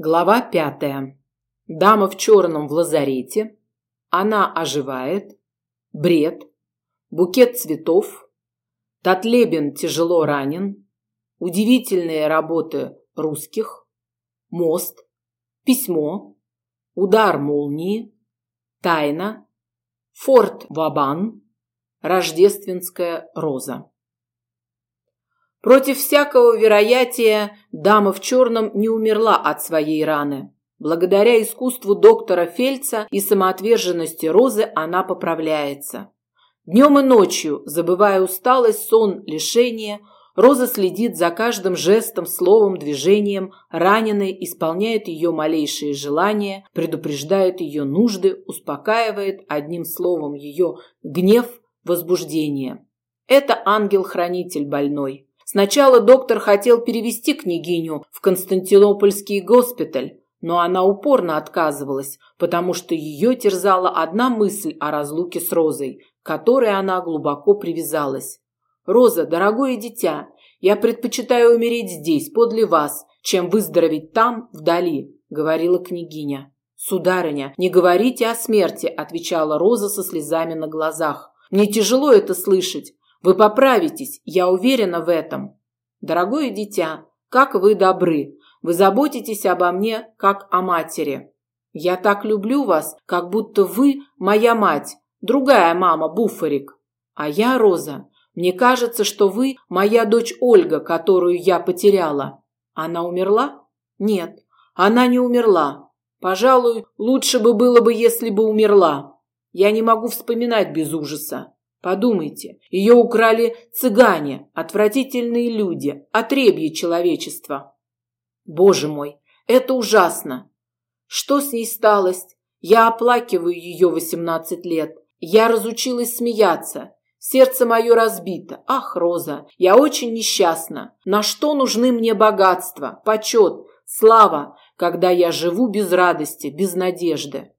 Глава пятая. Дама в черном в лазарете. Она оживает. Бред. Букет цветов. Татлебин тяжело ранен. Удивительные работы русских. Мост. Письмо. Удар молнии. Тайна. Форт Вабан. Рождественская роза. Против всякого вероятия дама в черном не умерла от своей раны. Благодаря искусству доктора Фельца и самоотверженности Розы она поправляется. Днем и ночью, забывая усталость, сон, лишение, Роза следит за каждым жестом, словом, движением, раненой, исполняет ее малейшие желания, предупреждает ее нужды, успокаивает одним словом ее гнев, возбуждение. Это ангел-хранитель больной. Сначала доктор хотел перевести княгиню в Константинопольский госпиталь, но она упорно отказывалась, потому что ее терзала одна мысль о разлуке с Розой, к которой она глубоко привязалась. «Роза, дорогое дитя, я предпочитаю умереть здесь, подле вас, чем выздороветь там, вдали», — говорила княгиня. «Сударыня, не говорите о смерти», — отвечала Роза со слезами на глазах. «Мне тяжело это слышать. Вы поправитесь, я уверена в этом. Дорогое дитя, как вы добры. Вы заботитесь обо мне, как о матери. Я так люблю вас, как будто вы моя мать, другая мама Буфарик. А я, Роза, мне кажется, что вы моя дочь Ольга, которую я потеряла. Она умерла? Нет, она не умерла. Пожалуй, лучше бы было бы, если бы умерла. Я не могу вспоминать без ужаса. Подумайте, ее украли цыгане, отвратительные люди, отребье человечества. Боже мой, это ужасно. Что с ней сталось? Я оплакиваю ее восемнадцать лет. Я разучилась смеяться. Сердце мое разбито. Ах, Роза, я очень несчастна. На что нужны мне богатство, почет, слава, когда я живу без радости, без надежды?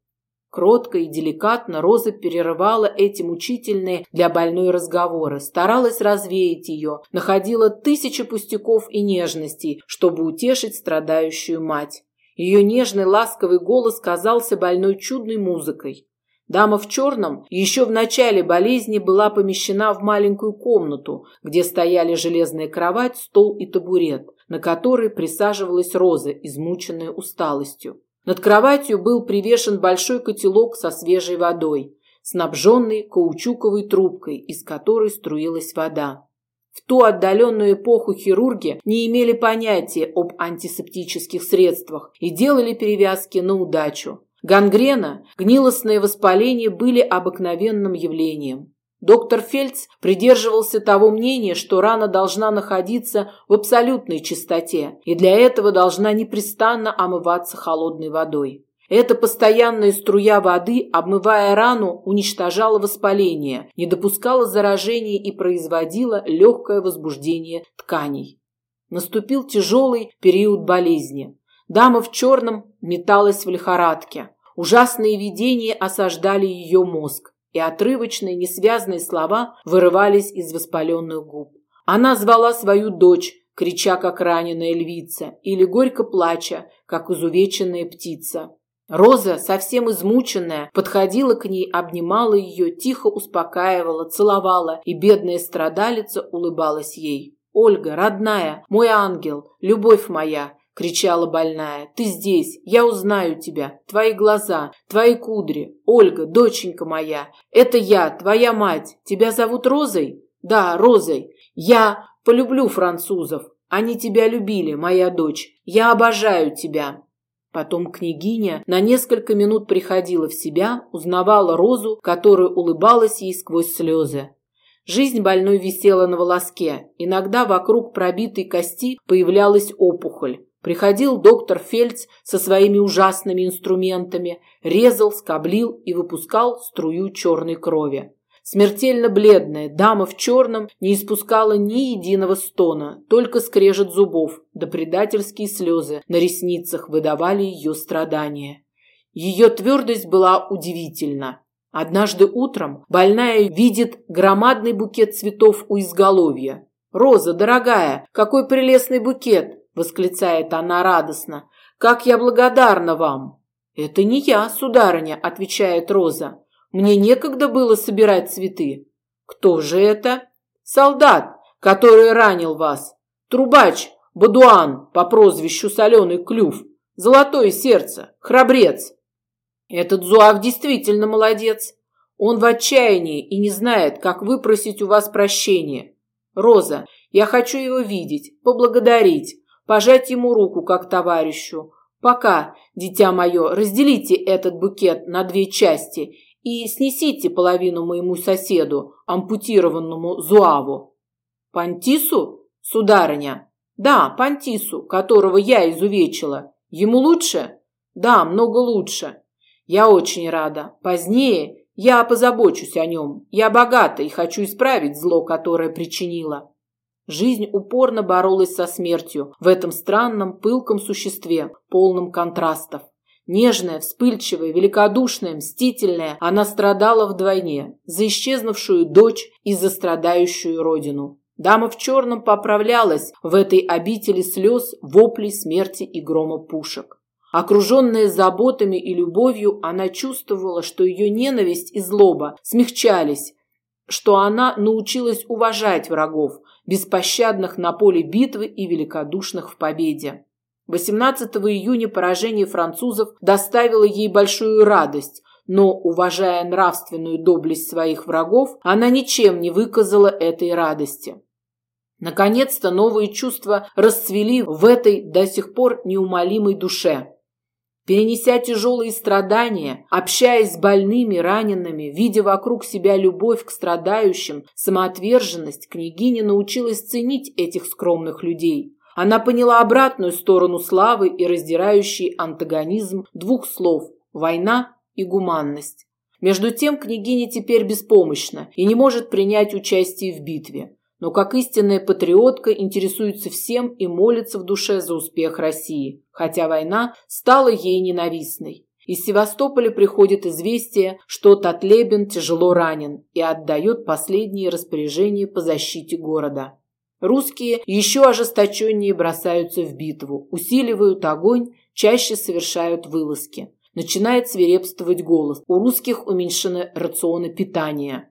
Кротко и деликатно Роза перерывала эти мучительные для больной разговоры, старалась развеять ее, находила тысячи пустяков и нежностей, чтобы утешить страдающую мать. Ее нежный ласковый голос казался больной чудной музыкой. Дама в черном еще в начале болезни была помещена в маленькую комнату, где стояли железная кровать, стол и табурет, на который присаживалась Роза, измученная усталостью. Над кроватью был привешен большой котелок со свежей водой, снабженный каучуковой трубкой, из которой струилась вода. В ту отдаленную эпоху хирурги не имели понятия об антисептических средствах и делали перевязки на удачу. Гангрена, гнилостное воспаление были обыкновенным явлением. Доктор Фельдс придерживался того мнения, что рана должна находиться в абсолютной чистоте и для этого должна непрестанно омываться холодной водой. Эта постоянная струя воды, обмывая рану, уничтожала воспаление, не допускала заражения и производила легкое возбуждение тканей. Наступил тяжелый период болезни. Дама в черном металась в лихорадке. Ужасные видения осаждали ее мозг и отрывочные, несвязные слова вырывались из воспаленных губ. Она звала свою дочь, крича, как раненая львица, или горько плача, как изувеченная птица. Роза, совсем измученная, подходила к ней, обнимала ее, тихо успокаивала, целовала, и бедная страдалица улыбалась ей. «Ольга, родная, мой ангел, любовь моя, кричала больная. Ты здесь, я узнаю тебя. Твои глаза, твои кудри. Ольга, доченька моя, это я, твоя мать. Тебя зовут Розой? Да, Розой. Я полюблю французов. Они тебя любили, моя дочь. Я обожаю тебя. Потом княгиня на несколько минут приходила в себя, узнавала Розу, которая улыбалась ей сквозь слезы. Жизнь больной висела на волоске. Иногда вокруг пробитой кости появлялась опухоль. Приходил доктор Фельдс со своими ужасными инструментами, резал, скоблил и выпускал струю черной крови. Смертельно бледная дама в черном не испускала ни единого стона, только скрежет зубов, да предательские слезы на ресницах выдавали ее страдания. Ее твердость была удивительна. Однажды утром больная видит громадный букет цветов у изголовья. «Роза, дорогая, какой прелестный букет! Восклицает она радостно. Как я благодарна вам. Это не я, сударыня, отвечает Роза. Мне некогда было собирать цветы. Кто же это? Солдат, который ранил вас. Трубач Бадуан по прозвищу Соленый Клюв. Золотое сердце, храбрец. Этот Зуав действительно молодец. Он в отчаянии и не знает, как выпросить у вас прощение. Роза, я хочу его видеть, поблагодарить, пожать ему руку как товарищу. Пока, дитя мое, разделите этот букет на две части и снесите половину моему соседу, ампутированному Зуаву. Пантису, сударыня? Да, Пантису, которого я изувечила. Ему лучше? Да, много лучше. Я очень рада. Позднее я позабочусь о нем. Я богата и хочу исправить зло, которое причинила. Жизнь упорно боролась со смертью в этом странном пылком существе, полном контрастов. Нежная, вспыльчивая, великодушная, мстительная, она страдала вдвойне за исчезнувшую дочь и за страдающую родину. Дама в черном поправлялась в этой обители слез, воплей, смерти и грома пушек. Окруженная заботами и любовью, она чувствовала, что ее ненависть и злоба смягчались, что она научилась уважать врагов, беспощадных на поле битвы и великодушных в победе. 18 июня поражение французов доставило ей большую радость, но, уважая нравственную доблесть своих врагов, она ничем не выказала этой радости. Наконец-то новые чувства расцвели в этой до сих пор неумолимой душе. Перенеся тяжелые страдания, общаясь с больными, ранеными, видя вокруг себя любовь к страдающим, самоотверженность, княгиня научилась ценить этих скромных людей. Она поняла обратную сторону славы и раздирающий антагонизм двух слов – война и гуманность. Между тем княгиня теперь беспомощна и не может принять участие в битве но как истинная патриотка интересуется всем и молится в душе за успех России, хотя война стала ей ненавистной. Из Севастополя приходит известие, что Татлебин тяжело ранен и отдает последние распоряжения по защите города. Русские еще ожесточеннее бросаются в битву, усиливают огонь, чаще совершают вылазки. Начинает свирепствовать голос. У русских уменьшены рационы питания.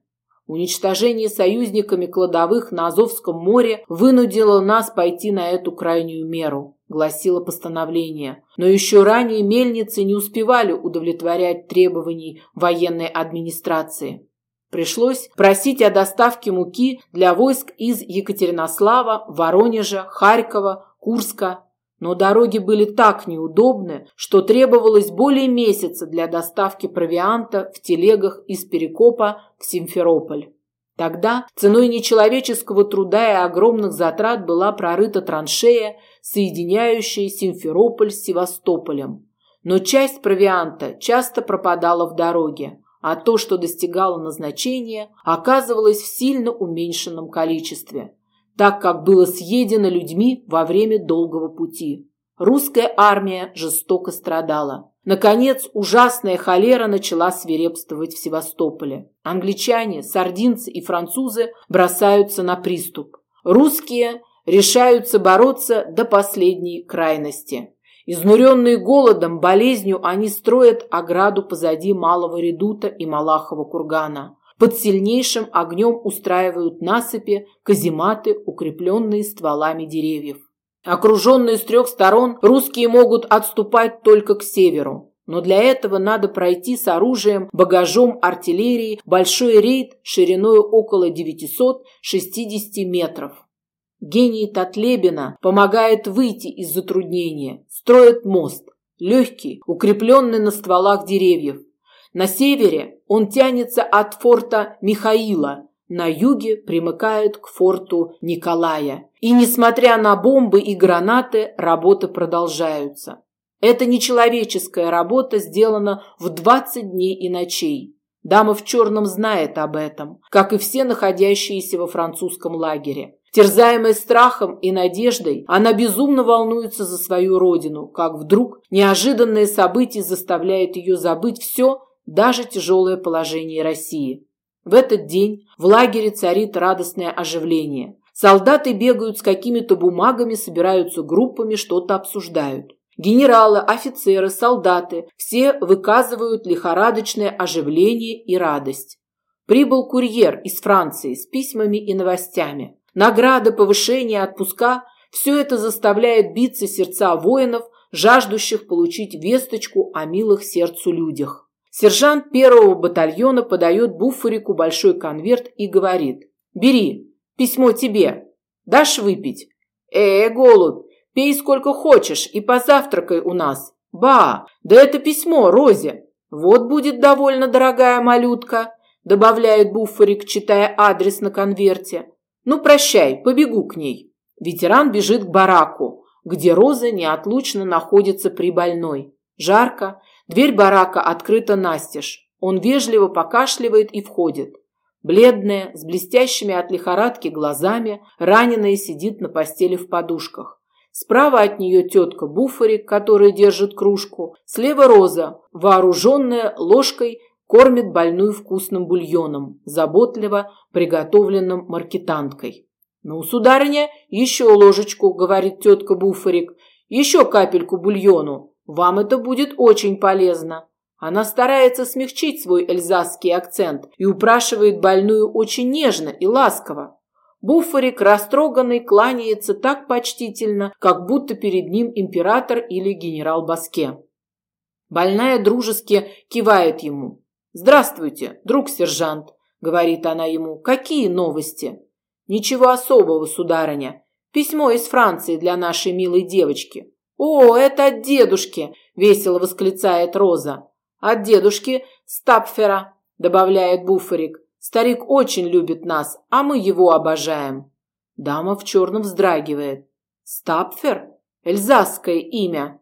Уничтожение союзниками кладовых на Азовском море вынудило нас пойти на эту крайнюю меру, гласило постановление. Но еще ранее мельницы не успевали удовлетворять требований военной администрации. Пришлось просить о доставке муки для войск из Екатеринослава, Воронежа, Харькова, Курска, но дороги были так неудобны, что требовалось более месяца для доставки провианта в телегах из Перекопа в Симферополь. Тогда ценой нечеловеческого труда и огромных затрат была прорыта траншея, соединяющая Симферополь с Севастополем. Но часть провианта часто пропадала в дороге, а то, что достигало назначения, оказывалось в сильно уменьшенном количестве – так как было съедено людьми во время долгого пути. Русская армия жестоко страдала. Наконец, ужасная холера начала свирепствовать в Севастополе. Англичане, сардинцы и французы бросаются на приступ. Русские решаются бороться до последней крайности. Изнуренные голодом, болезнью, они строят ограду позади Малого Редута и Малахова кургана под сильнейшим огнем устраивают насыпи, казематы, укрепленные стволами деревьев. Окруженные с трех сторон, русские могут отступать только к северу. Но для этого надо пройти с оружием, багажом артиллерии большой рейд шириной около 960 метров. Гений Татлебина помогает выйти из затруднения, строит мост, легкий, укрепленный на стволах деревьев. На севере он тянется от форта Михаила, на юге примыкает к форту Николая. И несмотря на бомбы и гранаты, работы продолжаются. Эта нечеловеческая работа сделана в 20 дней и ночей. Дама в черном знает об этом, как и все находящиеся во французском лагере. Терзаемая страхом и надеждой, она безумно волнуется за свою родину, как вдруг неожиданное событие заставляет ее забыть все, даже тяжелое положение России. В этот день в лагере царит радостное оживление. Солдаты бегают с какими-то бумагами, собираются группами, что-то обсуждают. Генералы, офицеры, солдаты – все выказывают лихорадочное оживление и радость. Прибыл курьер из Франции с письмами и новостями. Награды, повышения, отпуска – все это заставляет биться сердца воинов, жаждущих получить весточку о милых сердцу людях. Сержант первого батальона подает Буффорику большой конверт и говорит «Бери, письмо тебе. Дашь выпить?» «Э, голубь, Пей сколько хочешь и позавтракай у нас. Ба, да это письмо Розе. Вот будет довольно дорогая малютка, добавляет Буффорик, читая адрес на конверте. Ну, прощай, побегу к ней. Ветеран бежит к бараку, где Роза неотлучно находится при больной. Жарко, дверь барака открыта настежь. Он вежливо покашливает и входит. Бледная, с блестящими от лихорадки глазами, раненая сидит на постели в подушках. Справа от нее тетка Буфарик, которая держит кружку. Слева Роза, вооруженная ложкой, кормит больную вкусным бульоном, заботливо приготовленным маркетанткой. «Ну, сударыня, еще ложечку», — говорит тетка Буфарик. «Еще капельку бульону. Вам это будет очень полезно». Она старается смягчить свой эльзасский акцент и упрашивает больную очень нежно и ласково. Буфарик, растроганный, кланяется так почтительно, как будто перед ним император или генерал Баске. Больная дружески кивает ему. «Здравствуйте, друг сержант», — говорит она ему. «Какие новости?» «Ничего особого, сударыня. Письмо из Франции для нашей милой девочки». «О, это от дедушки!» — весело восклицает Роза. «От дедушки Стапфера», — добавляет Буфарик. Старик очень любит нас, а мы его обожаем. Дама в черном вздрагивает. Стапфер? Эльзасское имя.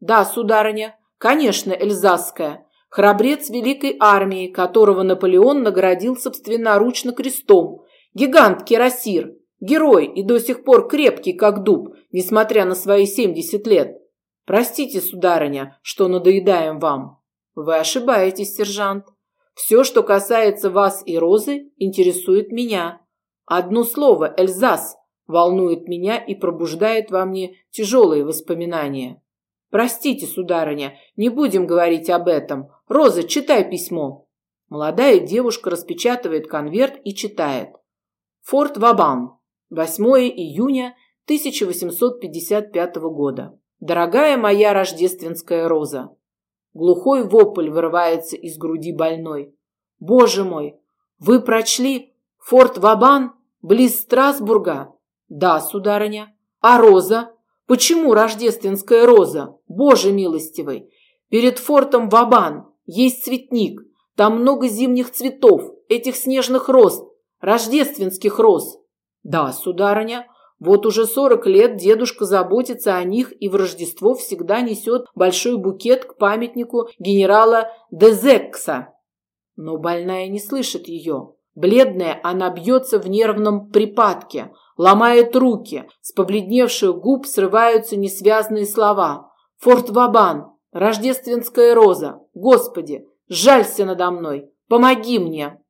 Да, сударыня, конечно, эльзасское. Храбрец великой армии, которого Наполеон наградил собственноручно крестом. Гигант Кирасир. Герой и до сих пор крепкий, как дуб, несмотря на свои семьдесят лет. Простите, сударыня, что надоедаем вам. Вы ошибаетесь, сержант. Все, что касается вас и Розы, интересует меня. Одно слово «Эльзас» волнует меня и пробуждает во мне тяжелые воспоминания. Простите, сударыня, не будем говорить об этом. Роза, читай письмо. Молодая девушка распечатывает конверт и читает. Форт Вабан. 8 июня 1855 года. Дорогая моя рождественская роза, Глухой вопль вырывается из груди больной. «Боже мой! Вы прочли Форт Вабан близ Страсбурга?» «Да, сударыня». «А роза? Почему рождественская роза? Боже милостивый! Перед фортом Вабан есть цветник. Там много зимних цветов, этих снежных роз, рождественских роз». «Да, сударыня». Вот уже сорок лет дедушка заботится о них и в Рождество всегда несет большой букет к памятнику генерала Дезекса. Но больная не слышит ее. Бледная, она бьется в нервном припадке, ломает руки, с побледневших губ срываются несвязные слова. «Форт Вабан! Рождественская роза! Господи, жалься надо мной! Помоги мне!»